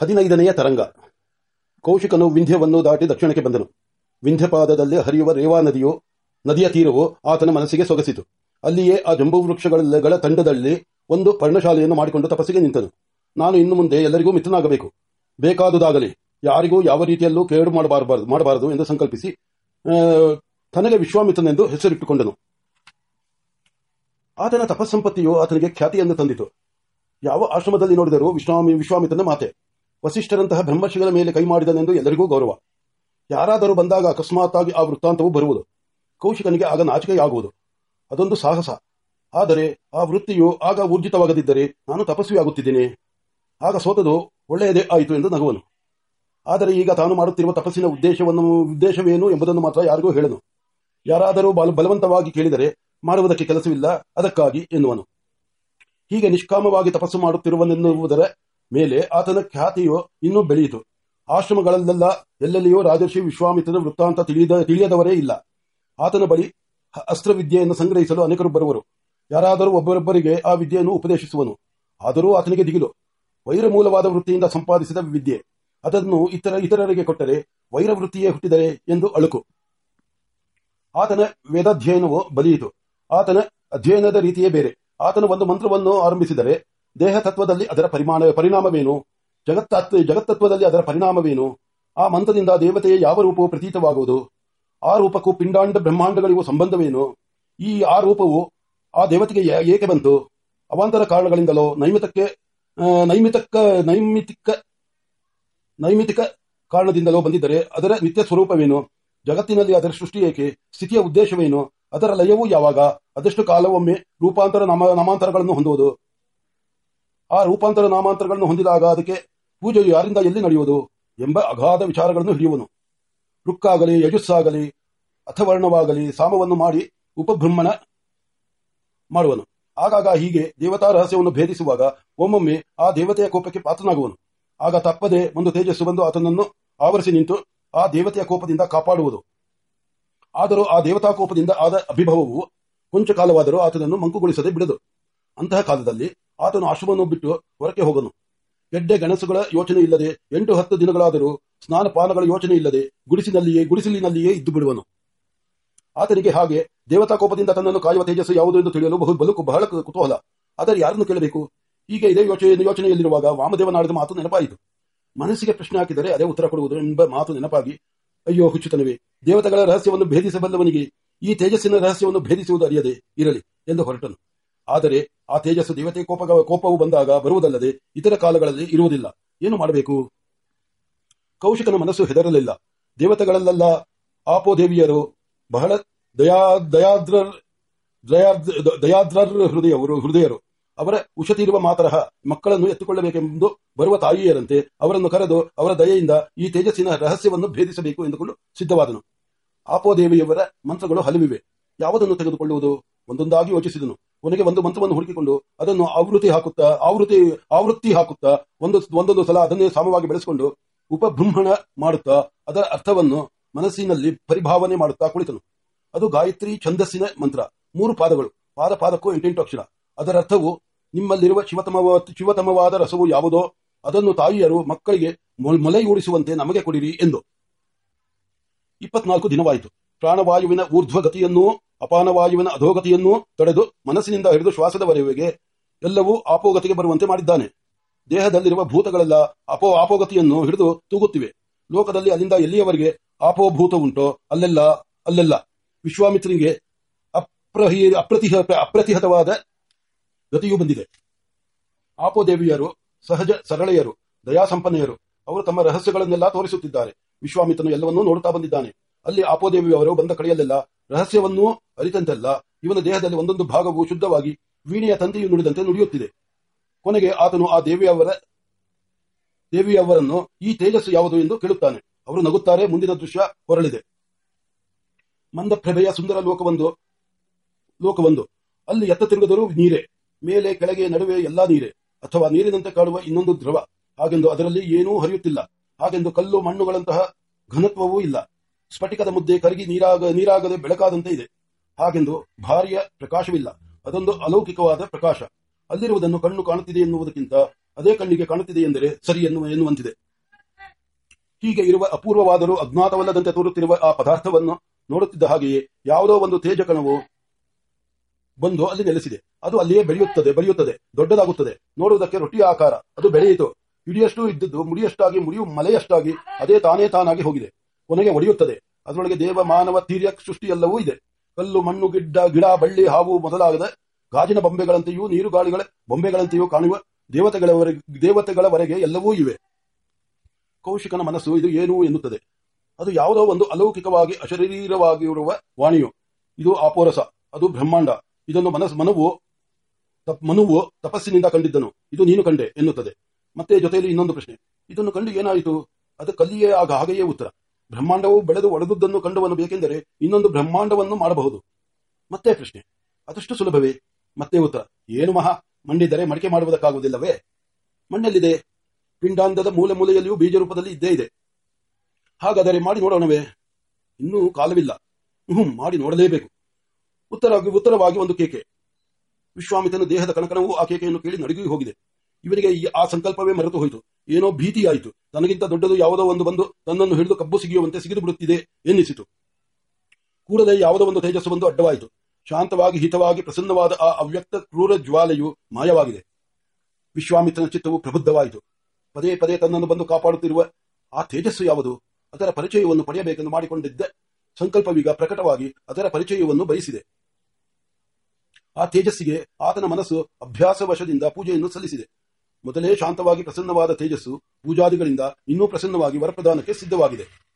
ಹದಿನೈದನೆಯ ತರಂಗ. ಕೌಶಿಕನು ವಿಂಧ್ಯವನ್ನು ದಾಟಿ ದಕ್ಷಿಣಕ್ಕೆ ಬಂದನು. ವಿಂಧ್ಯಪಾದದಲ್ಲಿ ಹರಿಯುವ ರೇವಾ ನದಿಯು, ನದಿಯ ತೀರವು ಆತನ ಮನಸ್ಸಿಗೆ ಸೊಗಸಿತು. ಅಲ್ಲಿಯೇ ಆ ಜಂಬೂ ವೃಕ್ಷಗಳ ತಂಡದಲ್ಲಿ ಒಂದು ಪರ್ಣಶಾಲೆಯನ್ನು ಮಾಡಿಕೊಂಡು ತಪಸ್ಸಿಗೆ ನಿಂತನು. ನಾನು ಇನ್ನು ಮುಂದೆ ಎಲ್ಲರಿಗೂ ಮಿತ್ರನಾಗಬೇಕು. ಬೇಕಾದುದಾಗಲಿ, ಯಾರಿಗೂ ಯಾವ ರೀತಿಯಲ್ಲೂ ಕೇಡು ಮಾಡಬಾರದು ಮಾಡಬಾರದು ಎಂದು ಸಂಕಲ್ಪಿಸಿ ತನಗೆ ವಿಶ್ವಾಮಿತ್ರನೆಂದು ಹೆಸರಿಟ್ಟುಕೊಂಡನು. ಆತನ ತಪಸ್ಸಂಪತ್ತಿಯು ಆತನಿಗೆ ಖ್ಯಾತಿಯನ್ನು ತಂದಿತು. ಯಾವ ಆಶ್ರಮದಲ್ಲಿ ನೋಡಿದರೂ ವಿಶ್ವಾಮಿ, ವಿಶ್ವಾಮಿತ್ರನ ಮಾತೆ. ವಸಿಷ್ಠರಂತಹ ಬ್ರಹ್ಮರ್ಷಿಗಳ ಮೇಲೆ ಕೈ ಮಾಡಿದನೆಂದು ಎಲ್ಲರಿಗೂ ಗೌರವ. ಯಾರಾದರೂ ಬಂದಾಗ ಅಕಸ್ಮಾತ್ತಾಗಿ ಆ ವೃತ್ತಾಂತವು ಬರುವುದು. ಕೌಶಿಕನಿಗೆ ಆಗ ನಾಚಿಕೆಯಾಗುವುದು. ಅದೊಂದು ಸಾಹಸ. ಆದರೆ ಆ ವೃತ್ತಿಯು ಆಗ ಊರ್ಜಿತವಾಗದಿದ್ದರೆ ನಾನು ತಪಸ್ವಿಯಾಗುತ್ತಿದ್ದೇನೆ. ಆಗ ಸೋತದು ಒಳ್ಳೆಯದೇ ಆಯಿತು ಎಂದು ನಗುವನು. ಆದರೆ ಈಗ ತಾನು ಮಾಡುತ್ತಿರುವ ತಪಸ್ಸಿನ ಉದ್ದೇಶವನ್ನು, ಉದ್ದೇಶವೇನು ಎಂಬುದನ್ನು ಮಾತ್ರ ಯಾರಿಗೂ ಹೇಳನು. ಯಾರಾದರೂ ಬಲ, ಬಲವಂತವಾಗಿ ಕೇಳಿದರೆ ಮಾಡುವುದಕ್ಕೆ ಕೆಲಸವಿಲ್ಲ, ಅದಕ್ಕಾಗಿ ಎನ್ನುವನು. ಹೀಗೆ ನಿಷ್ಕಾಮವಾಗಿ ತಪಸ್ಸು ಮಾಡುತ್ತಿರುವನೆನ್ನುವುದರ ಮೇಲೆ ಆತನ ಖ್ಯಾತಿಯು ಇನ್ನೂ ಬೆಳೆಯಿತು. ಆಶ್ರಮಗಳಲ್ಲೆಲ್ಲ ಎಲ್ಲೆಲ್ಲಿಯೂ ರಾಜರ್ಷಿ ವಿಶ್ವಾಮಿತ್ರನ ವೃತ್ತಾಂತ ತಿಳಿಯದ, ತಿಳಿಯದವರೇ ಇಲ್ಲ. ಆತನ ಬಳಿ ಅಸ್ತ್ರವಿದ್ಯೆಯನ್ನು ಸಂಗ್ರಹಿಸಲು ಅನೇಕರು ಬರುವರು. ಯಾರಾದರೂ ಒಬ್ಬರೊಬ್ಬರಿಗೆ ಆ ವಿದ್ಯೆಯನ್ನು ಉಪದೇಶಿಸುವನು. ಆದರೂ ಆತನಿಗೆ ದಿಗಿಲು. ವೈರ ಮೂಲವಾದ ವೃತ್ತಿಯಿಂದ ಸಂಪಾದಿಸಿದ ವಿದ್ಯೆ. ಅದನ್ನು ಇತರ, ಇತರರಿಗೆ ಕೊಟ್ಟರೆ ವೈರ ವೃತ್ತಿಯೇ ಹುಟ್ಟಿದರೆ ಎಂದು ಅಳುಕು. ಆತನ ವೇದಾಧ್ಯಯನವು ಬಲಿಯಿತು. ಆತನ ಅಧ್ಯಯನದ ರೀತಿಯೇ ಬೇರೆ. ಆತನ ಒಂದು ಮಂತ್ರವನ್ನು ಆರಂಭಿಸಿದರೆ ದೇಹ ತತ್ವದಲ್ಲಿ ಅದರ ಪರಿಮಾಣ, ಪರಿಣಾಮವೇನು? ಜಗತ್ತತ್ವ ಜಗತ್ತತ್ವದಲ್ಲಿ ಅದರ ಪರಿಣಾಮವೇನು? ಆ ಮಂತ್ರದಿಂದ ದೇವತೆಯ ಯಾವ ರೂಪವು ಪ್ರತೀತವಾಗುವುದು? ಆ ರೂಪಕ್ಕೂ ಪಿಂಡಾಂಡ ಬ್ರಹ್ಮಾಂಡಗಳಿಗೂ ಸಂಬಂಧವೇನು? ಈ ಆ ರೂಪವು ಆ ದೇವತೆಗೆ ಏಕೆ ಬಂತು? ಅವಾಂತರ ಕಾರಣಗಳಿಂದಲೋ, ನೈಮಿತಕ್ಕೆ ನೈಮಿತಕ್ಕ, ನೈಮಿತಿಕ ನೈಮಿತಿಕ ಕಾರಣದಿಂದಲೋ ಬಂದಿದ್ದರೆ ಅದರ ನಿತ್ಯ ಸ್ವರೂಪವೇನು? ಜಗತ್ತಿನಲ್ಲಿ ಅದರ ಸೃಷ್ಟಿ ಏಕೆ? ಸ್ಥಿತಿಯ ಉದ್ದೇಶವೇನು? ಅದರ ಲಯವೂ ಯಾವಾಗ? ಅದೆಷ್ಟು ಕಾಲವೊಮ್ಮೆ ರೂಪಾಂತರ ನಾಮ, ನಾಮಾಂತರಗಳನ್ನು ಹೊಂದುವುದು. ಆ ರೂಪಾಂತರ ನಾಮಾಂತರಗಳನ್ನು ಹೊಂದಿದಾಗ ಅದಕ್ಕೆ ಪೂಜೆಯು ಯಾರಿಂದ ಎಲ್ಲಿ ನಡೆಯುವುದು ಎಂಬ ಅಗಾಧ ವಿಚಾರಗಳನ್ನು ಹಿಡಿಯುವನು. ರುಕ್ಕಾಗಲಿ, ಯಜಸ್ಸಾಗಲಿ, ಅಥವರ್ಣವಾಗಲಿ, ಸಾಮವನ್ನು ಮಾಡಿ ಉಪಬ್ರಹ್ಮಣ ಮಾಡುವನು. ಆಗಾಗ ಹೀಗೆ ದೇವತಾ ರಹಸ್ಯವನ್ನು ಭೇದಿಸುವಾಗ ಒಮ್ಮೊಮ್ಮೆ ಆ ದೇವತೆಯ ಕೋಪಕ್ಕೆ ಪಾತ್ರನಾಗುವನು. ಆಗ ತಪ್ಪದೆ ಒಂದು ತೇಜಸ್ಸು ಬಂದು ಆತನನ್ನು ಆವರಿಸಿ ನಿಂತು ಆ ದೇವತೆಯ ಕೋಪದಿಂದ ಕಾಪಾಡುವುದು. ಆದರೂ ಆ ದೇವತಾ ಕೋಪದಿಂದ ಆದ ಅಭಿಭವವು ಕೊಂಚ ಕಾಲವಾದರೂ ಆತನನ್ನು ಮಂಕುಗೊಳಿಸದೆ ಬಿಡದು. ಅಂತಹ ಕಾಲದಲ್ಲಿ ಆತನು ಆಶ್ರಮವನ್ನು ಬಿಟ್ಟು ಹೊರಕ್ಕೆ ಹೋಗನು. ಗೆಡ್ಡೆ ಗಣಸುಗಳ ಯೋಚನೆ ಇಲ್ಲದೆ ಎಂಟು ಹತ್ತು ದಿನಗಳಾದರೂ ಸ್ನಾನ ಪಾನಗಳ ಯೋಚನೆ ಇಲ್ಲದೆ ಗುಡಿಸಿನಲ್ಲಿಯೇ ಗುಡಿಸಲಿನಲ್ಲಿಯೇ ಇದ್ದು ಬಿಡುವನು. ಆತನಿಗೆ ಹಾಗೆ ದೇವತಾ ಕೋಪದಿಂದ ತನ್ನನ್ನು ಕಾಯುವ ತೇಜಸ್ಸು ಯಾವುದು ಎಂದು ತಿಳಿಯಲು ಬಹು ಬಲುಕು ಬಹಳ ಕುತೂಹಲ. ಆದರೆ ಯಾರನ್ನು ಕೇಳಬೇಕು? ಹೀಗೆ ಇದೇ ಯೋಚನೆ ಯೋಚನೆಯಲ್ಲಿರುವಾಗ ವಾಮದೇವನಾಡಿದ ಮಾತು ನೆನಪಾಯಿತು. ಮನಸ್ಸಿಗೆ ಪ್ರಶ್ನೆ ಹಾಕಿದರೆ ಅದೇ ಉತ್ತರ ಕೊಡುವುದು ಎಂಬ ಮಾತು ನೆನಪಾಗಿ, ಅಯ್ಯೋ ಹುಚ್ಚುತನವೇ, ದೇವತೆಗಳ ರಹಸ್ಯವನ್ನು ಭೇದಿಸಬಲ್ಲವನಿಗೆ ಈ ತೇಜಸ್ಸಿನ ರಹಸ್ಯವನ್ನು ಭೇದಿಸುವುದು ಅರಿಯದೆ ಇರಲಿ ಎಂದು ಹೊರಟನು. ಆದರೆ ಆ ತೇಜಸ್ಸು ದೇವತೆ ಕೋಪ ಕೋಪವು ಬಂದಾಗ ಬರುವುದಲ್ಲದೆ ಇತರ ಕಾಲಗಳಲ್ಲಿ ಇರುವುದಿಲ್ಲ. ಏನು ಮಾಡಬೇಕು? ಕೌಶಿಕನ ಮನಸ್ಸು ಹೆದರಲಿಲ್ಲ. ದೇವತೆಗಳಲ್ಲೆಲ್ಲ ಆಪೋದೇವಿಯರು ಬಹಳ ದಯಾ ದಯಾದ್ರ ದಯಾದ್ರ ದಯಾದ್ರರ್ ಹೃದಯವರು, ಹೃದಯರು. ಅವರ ಉಷತಿರುವ ಮಾತರಹ ಮಕ್ಕಳನ್ನು ಎತ್ತುಕೊಳ್ಳಬೇಕೆಂದು ಬರುವ ತಾಯಿಯರಂತೆ ಅವರನ್ನು ಕರೆದು ಅವರ ದಯೆಯಿಂದ ಈ ತೇಜಸ್ಸಿನ ರಹಸ್ಯವನ್ನು ಭೇದಿಸಬೇಕು ಎಂದುಕೊಂಡು ಸಿದ್ಧವಾದನು. ಆಪೋದೇವಿಯವರ ಮಂತ್ರಗಳು ಹಲವಿವೆ. ಯಾವುದನ್ನು ತೆಗೆದುಕೊಳ್ಳುವುದು? ಒಂದೊಂದಾಗಿ ಯೋಚಿಸಿದನು. ಕೊನೆಗೆ ಒಂದು ಮಂತ್ರವನ್ನು ಹುಡುಕಿಕೊಂಡು ಅದನ್ನು ಆವೃತ್ತಿ ಹಾಕುತ್ತಾ, ಆವೃತ್ತಿ ಆವೃತ್ತಿ ಹಾಕುತ್ತಾ, ಒಂದು, ಒಂದೊಂದು ಸಲ ಅದನ್ನೇ ಸಮವಾಗಿ ಬೆಳೆಸಿಕೊಂಡು ಉಪಬೃಂಹಣ ಮಾಡುತ್ತಾ, ಅದರ ಅರ್ಥವನ್ನು ಮನಸ್ಸಿನಲ್ಲಿ ಪರಿಭಾವನೆ ಮಾಡುತ್ತಾ ಕುಳಿತನು. ಅದು ಗಾಯತ್ರಿ ಛಂದಸ್ಸಿನ ಮಂತ್ರ. ಮೂರು ಪಾದಗಳು. ಪಾದ ಪಾದಕ್ಕೂ ಎಂಟೆಂಟು ಅಕ್ಷರ. ಅದರ ಅರ್ಥವು ನಿಮ್ಮಲ್ಲಿರುವ ಶಿವತಮವ, ಶಿವತಮವಾದ ರಸವು ಯಾವುದೋ, ಅದನ್ನು ತಾಯಿಯರು ಮಕ್ಕಳಿಗೆ ಮೊಲೆಗೂಡಿಸುವಂತೆ ನಮಗೆ ಕೊಡಿರಿ ಎಂದು. ಇಪ್ಪತ್ನಾಲ್ಕು ದಿನವಾಯಿತು. ಪ್ರಾಣವಾಯುವಿನ ಊರ್ಧ್ವಗತಿಯನ್ನೂ ಅಪಾನವಾಯುವಿನ ಅಧೋಗತಿಯನ್ನೂ ತಡೆದು ಮನಸ್ಸಿನಿಂದ ಹಿಡಿದು ಶ್ವಾಸದವರೆಗೆ ಎಲ್ಲವೂ ಆಪೋಗತಿಗೆ ಬರುವಂತೆ ಮಾಡಿದ್ದಾನೆ. ದೇಹದಲ್ಲಿರುವ ಭೂತಗಳೆಲ್ಲ ಅಪೋ ಆಪೋಗತಿಯನ್ನು ಹಿಡಿದು ತೂಗುತ್ತಿವೆ. ಲೋಕದಲ್ಲಿ ಅಲ್ಲಿಂದ ಎಲ್ಲಿಯವರೆಗೆ ಆಪೋಭೂತ ಉಂಟೋ ಅಲ್ಲೆಲ್ಲ ಅಲ್ಲೆಲ್ಲ. ವಿಶ್ವಾಮಿತ್ರನಿಗೆ ಅಪ್ರಹಿ, ಅಪ್ರತಿಹ, ಅಪ್ರತಿಹತವಾದ ಗತಿಯೂ ಬಂದಿದೆ. ಆಪೋದೇವಿಯರು, ಸಹಜ ಸರಳೆಯರು, ದಯಾಸಂಪನ್ನೆಯರು, ಅವರು ತಮ್ಮ ರಹಸ್ಯಗಳನ್ನೆಲ್ಲ ತೋರಿಸುತ್ತಿದ್ದಾರೆ. ವಿಶ್ವಾಮಿತ್ರನು ಎಲ್ಲವನ್ನೂ ನೋಡುತ್ತಾ ಬಂದಿದ್ದಾನೆ. ಅಲ್ಲಿ ಆಪೋದೇವಿಯವರು ಬಂದ ಕಡೆಯಲ್ಲೆಲ್ಲ ರಹಸ್ಯವನ್ನೂ ಅರಿತಂತೆಲ್ಲ. ಇವನ ದೇಹದಲ್ಲಿ ಒಂದೊಂದು ಭಾಗವು ಶುದ್ಧವಾಗಿ ವೀಣೆಯ ತಂತಿಯು ನುಡಿದಂತೆ ನುಡಿಯುತ್ತಿದೆ. ಕೊನೆಗೆ ಆತನು ಆ ದೇವಿಯವರ, ದೇವಿಯವರನ್ನು ಈ ತೇಜಸ್ಸು ಯಾವುದು ಎಂದು ಕೇಳುತ್ತಾನೆ. ಅವರು ನಗುತ್ತಾರೆ, ಮುಂದಿನ ದೃಶ್ಯ ಹೊರಳಿದೆ. ಮಂದಪ್ರಭೆಯ ಸುಂದರ ಲೋಕವೊಂದು ಲೋಕವೊಂದು. ಅಲ್ಲಿ ಎತ್ತ ತಿರುಗಿದರೂ ನೀರೇ, ಮೇಲೆ ಕೆಳಗೆ ನಡುವೆ ಎಲ್ಲಾ ನೀರೇ, ಅಥವಾ ನೀರಿನಂತೆ ಕಾಡುವ ಇನ್ನೊಂದು ದ್ರವ. ಹಾಗೆಂದು ಅದರಲ್ಲಿ ಏನೂ ಹರಿಯುತ್ತಿಲ್ಲ. ಹಾಗೆಂದು ಕಲ್ಲು ಮಣ್ಣುಗಳಂತಹ ಘನತ್ವವೂ ಇಲ್ಲ. ಸ್ಫಟಿಕದ ಮುದ್ದೆ ಕರಗಿ ನೀರಾಗ, ನೀರಾಗದೆ ಬೆಳಕಾದಂತೆ ಇದೆ. ಹಾಗೆಂದು ಭಾರಿಯ ಪ್ರಕಾಶವಿಲ್ಲ. ಅದೊಂದು ಅಲೌಕಿಕವಾದ ಪ್ರಕಾಶ. ಅಲ್ಲಿರುವುದನ್ನು ಕಣ್ಣು ಕಾಣುತ್ತಿದೆ ಎನ್ನುವುದಕ್ಕಿಂತ ಅದೇ ಕಣ್ಣಿಗೆ ಕಾಣುತ್ತಿದೆ ಎಂದರೆ ಸರಿ ಎನ್ನುವ, ಎನ್ನುವಂತಿದೆ. ಹೀಗೆ ಇರುವ ಅಪೂರ್ವವಾದರೂ ಅಜ್ಞಾತವಲ್ಲದಂತೆ ತೋರುತ್ತಿರುವ ಆ ಪದಾರ್ಥವನ್ನು ನೋಡುತ್ತಿದ್ದ ಹಾಗೆಯೇ ಯಾವುದೋ ಒಂದು ತೇಜ ಕಣವು ಬಂದು ಅಲ್ಲಿ ನೆಲೆಸಿದೆ. ಅದು ಅಲ್ಲಿಯೇ ಬೆಳೆಯುತ್ತದೆ ಬೆಳೆಯುತ್ತದೆ, ದೊಡ್ಡದಾಗುತ್ತದೆ. ನೋಡುವುದಕ್ಕೆ ರೊಟ್ಟಿಯ ಆಕಾರ. ಅದು ಬೆಳೆಯಿತು. ಇಡಿಯಷ್ಟು ಇದ್ದದ್ದು, ಮುಡಿಯಷ್ಟಾಗಿ, ಮುಡಿಯು ಮಲೆಯಷ್ಟಾಗಿ, ಅದೇ ತಾನೇ ತಾನಾಗಿ ಹೋಗಿದೆ. ಕೊನೆಗೆ ಒಡೆಯುತ್ತದೆ. ಅದರೊಳಗೆ ದೇವ, ಮಾನವ ತೀರ್ಯ ಸೃಷ್ಟಿ ಎಲ್ಲವೂ ಇದೆ. ಕಲ್ಲು, ಮಣ್ಣು, ಗಿಡ್ಡ, ಗಿಡ, ಬಳ್ಳಿ, ಹಾವು ಮೊದಲಾಗದ ಗಾಜಿನ ಬೊಂಬೆಗಳಂತೆಯೂ ನೀರು ಗಾಳಿಗಳ ಬೊಂಬೆಗಳಂತೆಯೂ ಕಾಣುವ ದೇವತೆಗಳವರೆಗೆ ದೇವತೆಗಳವರೆಗೆ ಎಲ್ಲವೂ ಇವೆ. ಕೌಶಿಕನ ಮನಸ್ಸು ಇದು ಏನು ಎನ್ನುತ್ತದೆ. ಅದು ಯಾವುದೋ ಒಂದು ಅಲೌಕಿಕವಾಗಿ, ಅಶರೀರವಾಗಿರುವ ವಾಣಿಯು. ಇದು ಅಪೋರಸ ಅದು ಬ್ರಹ್ಮಾಂಡ. ಇದನ್ನು ಮನಸ್ಸು, ಮನವು ಮನುವು ತಪಸ್ಸಿನಿಂದ ಕಂಡಿದ್ದನು. ಇದು ನೀನು ಕಂಡೆ ಎನ್ನುತ್ತದೆ. ಮತ್ತೆ ಜೊತೆಯಲ್ಲಿ ಇನ್ನೊಂದು ಪ್ರಶ್ನೆ. ಇದನ್ನು ಕಂಡು ಏನಾಯಿತು? ಅದು ಕಲ್ಲಿಯೇ ಆಗ ಹಾಗೆಯೇ ಉತ್ತರ. ಬ್ರಹ್ಮಾಂಡವು ಬೆಳೆದು ಒಡೆದುದನ್ನು ಕಂಡುವನು ಬೇಕೆಂದರೆ ಇನ್ನೊಂದು ಬ್ರಹ್ಮಾಂಡವನ್ನು ಮಾಡಬಹುದು. ಮತ್ತೆ ಪ್ರಶ್ನೆ. ಅದಷ್ಟು ಸುಲಭವೇ? ಮತ್ತೆ ಉತ್ತರ. ಏನು ಮಹಾ? ಮಣ್ಣಿದ್ದರೆ ಮಡಿಕೆ ಮಾಡುವುದಕ್ಕಾಗುವುದಿಲ್ಲವೇ? ಮಣ್ಣಲ್ಲಿದೆ. ಪಿಂಡಾಂಧದ ಮೂಲೆ ಮೂಲೆಯಲ್ಲಿಯೂ ಬೀಜ ರೂಪದಲ್ಲಿ ಇದ್ದೇ ಇದೆ. ಹಾಗಾದರೆ ಮಾಡಿ ನೋಡೋಣವೇ? ಇನ್ನೂ ಕಾಲವಿಲ್ಲ. ಹ್ಮ್ ಮಾಡಿ ನೋಡಲೇಬೇಕು. ಉತ್ತರವಾಗಿ ಉತ್ತರವಾಗಿ ಒಂದು ಕೇಕೆ. ವಿಶ್ವಾಮಿತನ ದೇಹದ ಕಣಕಣವು ಆ ಕೇಕೆಯನ್ನು ಕೇಳಿ ನಡುಗಿ ಹೋಗಿದೆ. ಇವರಿಗೆ ಈ ಆ ಸಂಕಲ್ಪವೇ ಮರೆತು ಹೋಯಿತು. ಏನೋ ಭೀತಿಯಾಯಿತು ತನಗಿಂತ ದೊಡ್ಡದು ಯಾವುದೋ ಒಂದು ಬಂದು ತನ್ನನ್ನು ಹಿಡಿದು ಕಬ್ಬು ಸಿಗಿಯುವಂತೆ ಸಿಗಿದು ಬಿಡುತ್ತಿದೆ ಎನ್ನಿಸಿತು. ಕೂಡಲೇ ಯಾವುದೋ ಒಂದು ತೇಜಸ್ಸು ಬಂದು ಅಡ್ಡವಾಯಿತು. ಶಾಂತವಾಗಿ, ಹಿತವಾಗಿ, ಪ್ರಸನ್ನವಾದ ಆ ಅವ್ಯಕ್ತ, ಕ್ರೂರ ಜ್ವಾಲೆಯು ಮಾಯವಾಗಿದೆ. ವಿಶ್ವಾಮಿತ್ರನ ಚಿತ್ತವು ಪ್ರಬುದ್ಧವಾಯಿತು. ಪದೇ ಪದೇ ತನ್ನನ್ನು ಬಂದು ಕಾಪಾಡುತ್ತಿರುವ ಆ ತೇಜಸ್ಸು ಯಾವುದು? ಅದರ ಪರಿಚಯವನ್ನು ಪಡೆಯಬೇಕೆಂದು ಮಾಡಿಕೊಂಡಿದ್ದ ಸಂಕಲ್ಪವೀಗ ಪ್ರಕಟವಾಗಿ ಅದರ ಪರಿಚಯವನ್ನು ಬಯಸಿದೆ. ಆ ತೇಜಸ್ಸಿಗೆ ಆತನ ಮನಸ್ಸು ಅಭ್ಯಾಸವಶದಿಂದ ಪೂಜೆಯನ್ನು ಸಲ್ಲಿಸಿದೆ. ಮೊದಲೇ ಶಾಂತವಾಗಿ ಪ್ರಸನ್ನವಾದ ತೇಜಸ್ಸು ಪೂಜಾದಿಗಳಿಂದ ಇನ್ನೂ ಪ್ರಸನ್ನವಾಗಿ ವರಪ್ರದಾನಕ್ಕೆ ಸಿದ್ಧವಾಗಿದೆ.